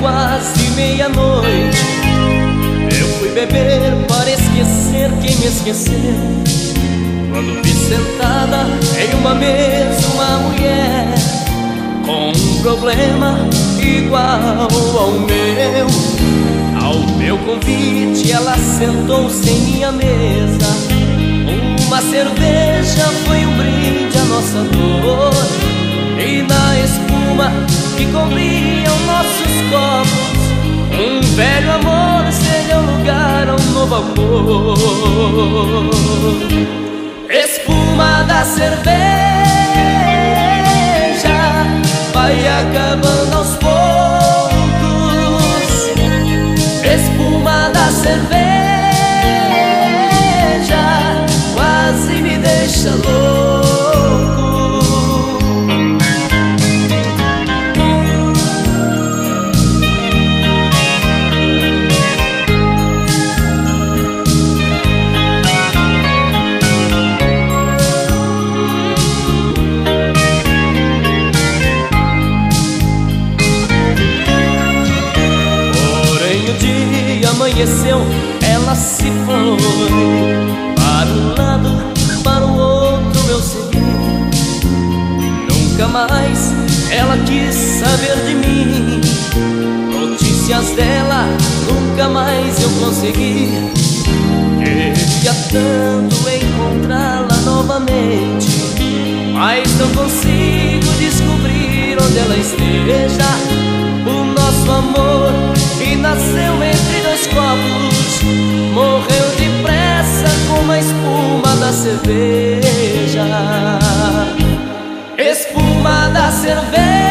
Quase meia-noite. Eu fui beber para esquecer quem me esqueceu. Quando vi sentada em uma mesa uma mulher com um problema igual ao meu. Ao meu convite, ela sentou-se em minha mesa. Uma cerveja foi um brinde à nossa dor. E na espuma que cobriam nossos copos, um velho amor cedeu lugar a um novo amor. Cerveja vai acabando amanheceu, ela se foi Para um lado, para o outro eu segui. Nunca mais ela quis saber de mim. Notícias dela, nunca mais eu consegui. Queria tanto encontrá-la novamente Mas não consigo descobrir onde ela esteja. O nosso amor que nasceu da cerveja Espuma da cerveja